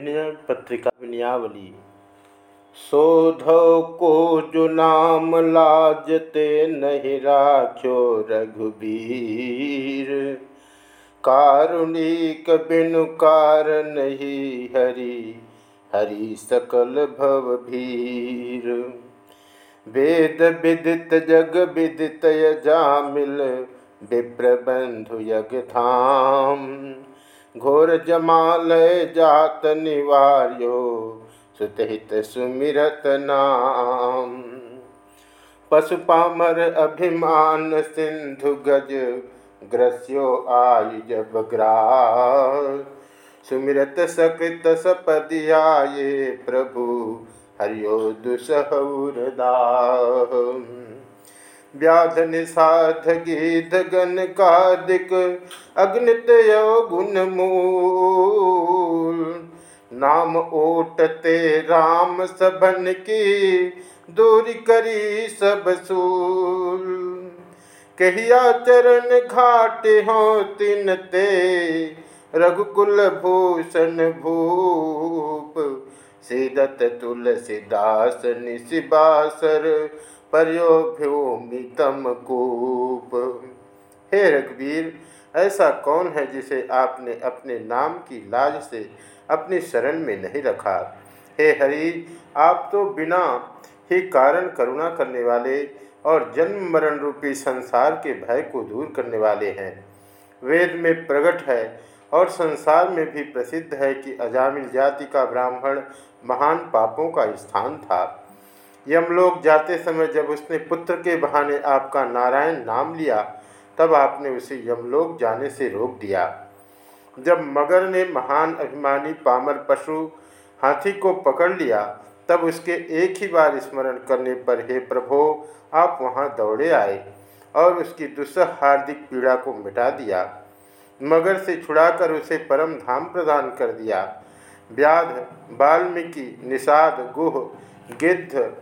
विनय पत्रिका विनयावली सोधो को जो नाम लाजते नहीं राख्यो रघुबीर। कारुणिक बिनु कार नहीं हरि हरि सकल भव भीर। वेद विदित, जग विदित जामिल विप्रबंधु यज्ञ धाम। घोर जमालय जात निवार्यो, सुतहित सुमिरत नाम। पशुपामर अभिमान सिंधु गज, ग्रस्यो आयु जब ग्राह सुमिरत सकृत सपदियाये प्रभु, हरियो दुसहदा व्याध निषाध गीत गण कादिक, अग्नित गुण मूल। नाम ओटते राम सबन की, दूरी करी सब सूल। कहिया चरण घाट हो तिन ते, रघुकुल भूषण भूप। सीदत तुलसीदास निशिबासर पर्योभ्योमितम कूप। हे रघुवीर, ऐसा कौन है जिसे आपने अपने नाम की लाज से अपनी शरण में नहीं रखा? हे हरि, आप तो बिना ही कारण करुणा करने वाले और जन्म मरण रूपी संसार के भय को दूर करने वाले हैं। वेद में प्रकट है और संसार में भी प्रसिद्ध है कि अजामिल जाति का ब्राह्मण महान पापों का स्थान था। यमलोक जाते समय जब उसने पुत्र के बहाने आपका नारायण नाम लिया, तब आपने उसे यमलोक जाने से रोक दिया। जब मगर ने महान अभिमानी पामर पशु हाथी को पकड़ लिया, तब उसके एक ही बार स्मरण करने पर, हे प्रभो, आप वहाँ दौड़े आए और उसकी दुस्सह हार्दिक पीड़ा को मिटा दिया। मगर से छुड़ाकर उसे परम धाम प्रदान कर दिया। व्याध, वाल्मीकि, निषाद, गुह, गिद्ध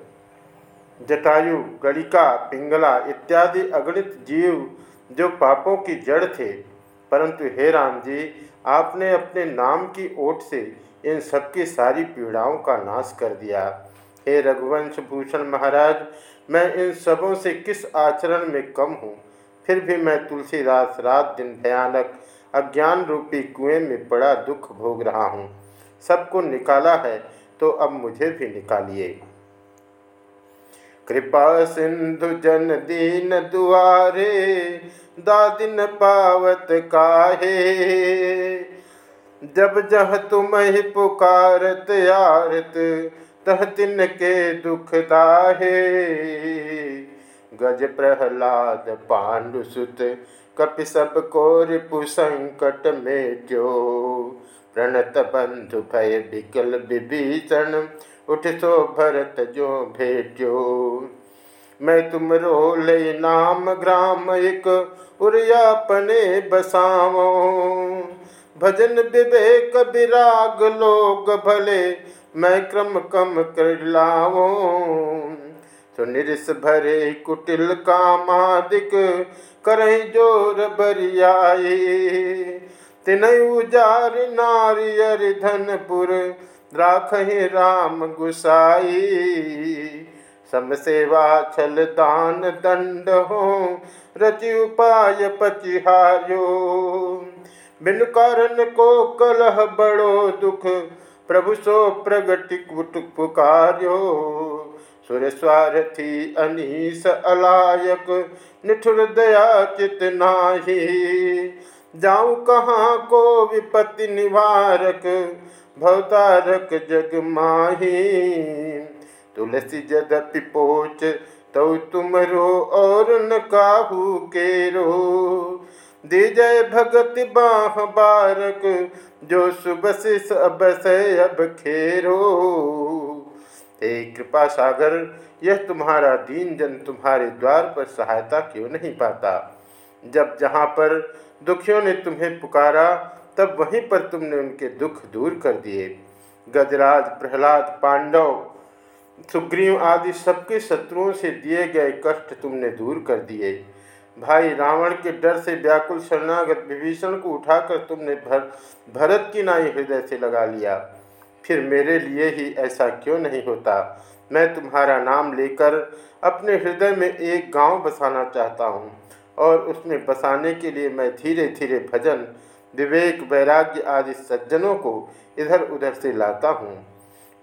जटायु गणिका पिंगला इत्यादि अगणित जीव जो पापों की जड़ थे। परंतु हे राम जी, आपने अपने नाम की ओट से इन सबकी सारी पीड़ाओं का नाश कर दिया। हे रघुवंश भूषण महाराज, मैं इन सबों से किस आचरण में कम हूँ? फिर भी मैं तुलसीदास रात दिन भयानक, अज्ञान रूपी कुएँ में बड़ा दुख भोग रहा हूँ। सबको निकाला है तो अब मुझे भी निकालिए। कृपा सिंधु जन दीन दुआरे, दादिन पावत काहे। जब जह तुम ही पुकारत यारत तह तिन के दुख दाहे। गज प्रहलाद पांडु सुत, कपि सबको रिपु संकट में जो। प्रणत बंधु भय विकल विभीषण उठ सो भरत जो भेट्यो मैं तुम रो ले नाम ग्राम एक उरियापने बसावो। भजन विवेक विराग लोग भले मैं क्रम कम कर लाओ तो निरस भरे कुटिल कामादिक करही ज़ोर बरियाए तिन उजार नारियर धनपुर राख राम गुसाई। सम सेवा छल दान दंड हो, रचि उपाय पचिहार्यो। बिन कारण को कलह बड़ो दुख, प्रभु सो प्रगति कुट पुकार्यो। सुर स्वारथी अनीस अलायक, निठुर दया चित नाही। जाऊँ कहाँ को विपत्ति निवारक भवतारक जग माही। तुलसी जदपि पोच तो तुम रो और न काहू के रो दे जय भगत बाह बारक, जो सुबस बस अब खेरो। हे कृपा सागर, यह तुम्हारा दीन जन तुम्हारे द्वार पर सहायता क्यों नहीं पाता? जब जहाँ पर दुखियों ने तुम्हें पुकारा तब वहीं पर तुमने उनके दुख दूर कर दिए। गजराज, प्रहलाद, पांडव, सुग्रीव आदि सबके शत्रुओं से दिए गए कष्ट तुमने दूर कर दिए। भाई, रावण के डर से व्याकुल शरणागत विभीषण को उठाकर तुमने भर, भरत की नाई हृदय से लगा लिया। फिर मेरे लिए ही ऐसा क्यों नहीं होता? मैं तुम्हारा नाम लेकर अपने हृदय में एक गाँव बसाना चाहता हूँ और उसमें बसाने के लिए मैं धीरे धीरे भजन विवेक वैराग्य आदि सज्जनों को इधर उधर से लाता हूँ।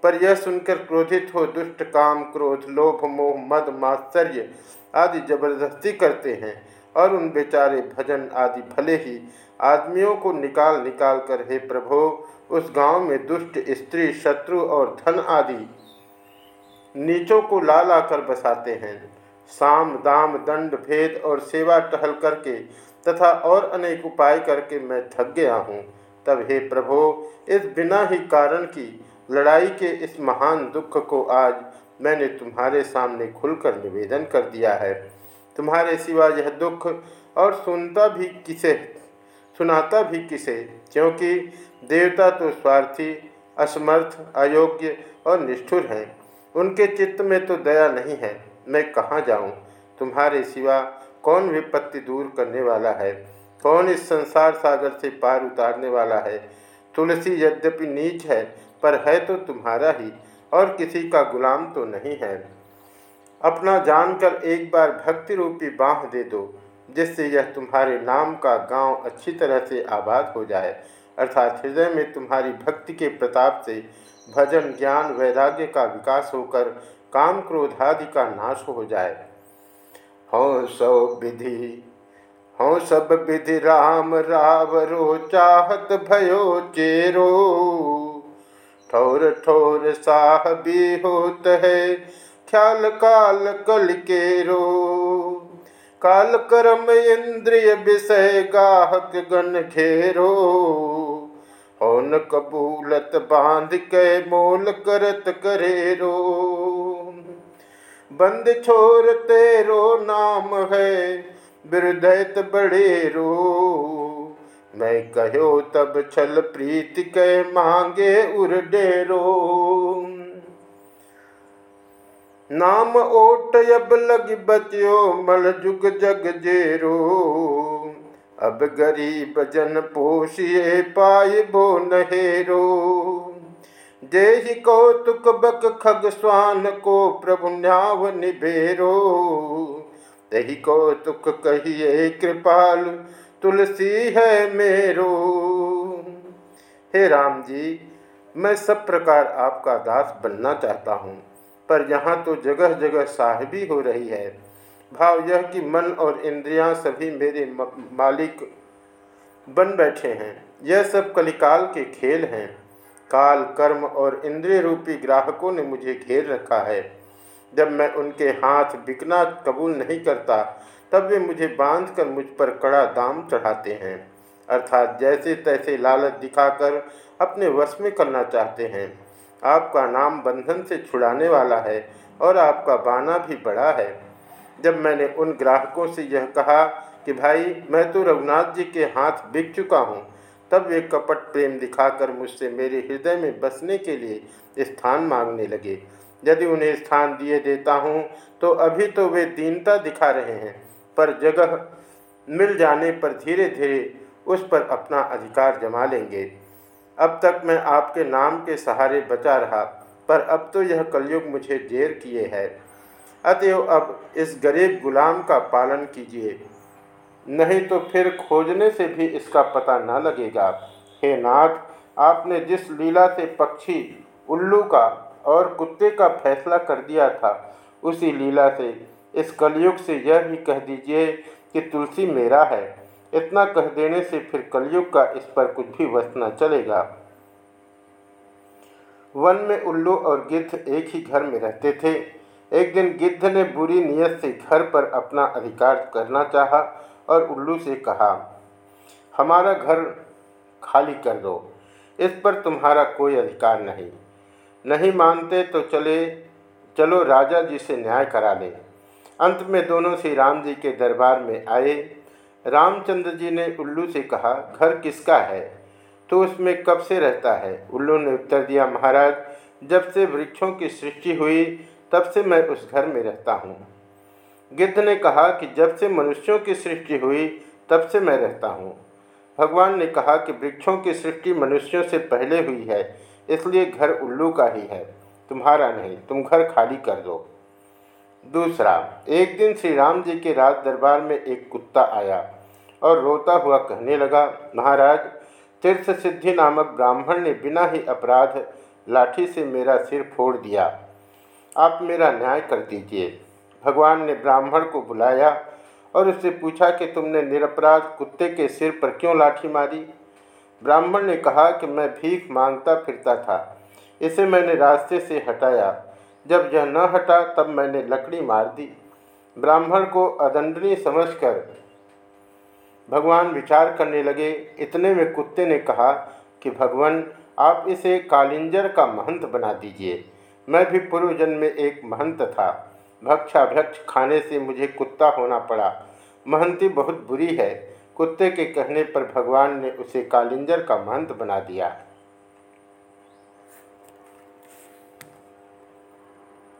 पर यह सुनकर क्रोधित हो, दुष्ट काम, क्रोध, लोभ, मोह, मद, मात्सर्य आदि ज़बरदस्ती करते हैं और उन बेचारे भजन आदि भले ही आदमियों को निकाल निकाल कर, हे प्रभो, उस गाँव में दुष्ट, स्त्री, शत्रु और धन आदि नीचों को ला ला कर बसाते हैं। साम, दाम, दंड, भेद और सेवा टहल करके तथा और अनेक उपाय करके मैं थक गया हूँ। तब हे प्रभो, इस बिना ही कारण की लड़ाई के इस महान दुख को आज मैंने तुम्हारे सामने खुलकर निवेदन कर दिया है। तुम्हारे सिवा यह दुख और सुनता भी किसे, सुनाता भी किसे? क्योंकि देवता तो स्वार्थी, असमर्थ, अयोग्य और निष्ठुर हैं। उनके चित्त में तो दया नहीं है। मैं कहाँ जाऊँ? तुम्हारे सिवा कौन विपत्ति दूर करने वाला है? कौन इस संसार सागर से पार उतारने वाला है? तुलसी यद्यपि नीच है, पर है तो तुम्हारा ही, और किसी का गुलाम तो नहीं है। अपना जानकर एक बार भक्ति रूपी बाँह दे दो, जिससे यह तुम्हारे नाम का गाँव अच्छी तरह से आबाद हो जाए। अर्थात हृदय में तुम्हारी भक्ति के प्रताप से भजन, ज्ञान, वैराग्य का विकास होकर काम क्रोध आदि का नाश हो जाए। हो सौ विधि, हो सब विधि राम रावरो चाहत भयो चेरो। ठोर ठोर साह भी होत है ख्याल काल कल के रो काल करम इंद्रिय विषय गाहक गण घेरो। होन कबूलत बाँध के मोल करत करे रो बंद छोर तेरो नाम है, बिरदैत बड़े रो। मैं कहो तब छल प्रीत के मांगे उर डेरो। नाम ओट अब लग बच्यो, मल जुग जग जेरो। अब गरीब जन पोषिए पाए बो नहेरो। जे कौतुक बक खग स्वान को प्रभु न्याव निभेरो। तही कौतुक कहिए कृपाल, तुलसी है मेरो। हे राम जी, मैं सब प्रकार आपका दास बनना चाहता हूँ, पर यहाँ तो जगह जगह साहबी हो रही है। भाव यह कि मन और इंद्रियाँ सभी मेरे मालिक बन बैठे हैं। यह सब कलिकाल के खेल हैं। काल, कर्म और इंद्रिय रूपी ग्राहकों ने मुझे घेर रखा है। जब मैं उनके हाथ बिकना कबूल नहीं करता, तब वे मुझे बांधकर मुझ पर कड़ा दाम चढ़ाते हैं। अर्थात जैसे तैसे लालच दिखाकर अपने वश में करना चाहते हैं। आपका नाम बंधन से छुड़ाने वाला है और आपका बाना भी बड़ा है। जब मैंने उन ग्राहकों से यह कहा कि, भाई, मैं तो रघुनाथ जी के हाथ बिक चुका हूँ तब वे कपट प्रेम दिखाकर मुझसे मेरे हृदय में बसने के लिए स्थान मांगने लगे। यदि उन्हें स्थान दिए देता हूँ तो अभी तो वे दीनता दिखा रहे हैं, पर जगह मिल जाने पर धीरे धीरे उस पर अपना अधिकार जमा लेंगे। अब तक मैं आपके नाम के सहारे बचा रहा, पर अब तो यह कलयुग मुझे जेर किए है। अतएव अब इस गरीब गुलाम का पालन कीजिए। नहीं तो फिर खोजने से भी इसका पता न लगेगा। हे नाथ, आपने जिस लीला से पक्षी, उल्लू का और कुत्ते का फैसला कर दिया था, उसी लीला से, इस कलयुग से यह भी कह दीजिए कि तुलसी मेरा है। इतना कह देने से फिर कलयुग का इस पर कुछ भी वश न चलेगा। वन में उल्लू और गिद्ध एक ही घर में रहते थे। एक दिन गिद्ध ने बुरी नीयत से घर पर अपना अधिकार करना चाहा। और उल्लू से कहा, हमारा घर खाली कर दो, इस पर तुम्हारा कोई अधिकार नहीं। नहीं मानते तो चले, चलो राजा जी से न्याय करा लें। अंत में दोनों श्री राम जी के दरबार में आए। रामचंद्र जी ने उल्लू से कहा, घर किसका है? तो उसमें कब से रहता है? उल्लू ने उत्तर दिया, महाराज, जब से वृक्षों की सृष्टि हुई, तब से मैं उस घर में रहता हूँ। गिद्ध ने कहा कि जब से मनुष्यों की सृष्टि हुई, तब से मैं रहता हूँ। भगवान ने कहा कि वृक्षों की सृष्टि मनुष्यों से पहले हुई है, इसलिए घर उल्लू का ही है। तुम्हारा नहीं, तुम घर खाली कर दो। दूसरा, एक दिन श्री राम जी के राज दरबार में एक कुत्ता आया और रोता हुआ कहने लगा, महाराज, तीर्थ सिद्धि नामक ब्राह्मण ने बिना ही अपराध लाठी से मेरा सिर फोड़ दिया। आप मेरा न्याय कर दीजिए। भगवान ने ब्राह्मण को बुलाया और उससे पूछा कि तुमने निरपराध कुत्ते के सिर पर क्यों लाठी मारी? ब्राह्मण ने कहा कि मैं भीख माँगता फिरता था, इसे मैंने रास्ते से हटाया। जब यह न हटा, तब मैंने लकड़ी मार दी। ब्राह्मण को अदंडनीय समझकर भगवान विचार करने लगे। इतने में कुत्ते ने कहा कि भगवान, आप इसे कालिंजर का महंत बना दीजिए। मैं भी पूर्वजन्म में एक महंत था। भक्षाभक्ष खाने से मुझे कुत्ता होना पड़ा। महंती बहुत बुरी है। कुत्ते के कहने पर भगवान ने उसे कालिंजर का महंत बना दिया।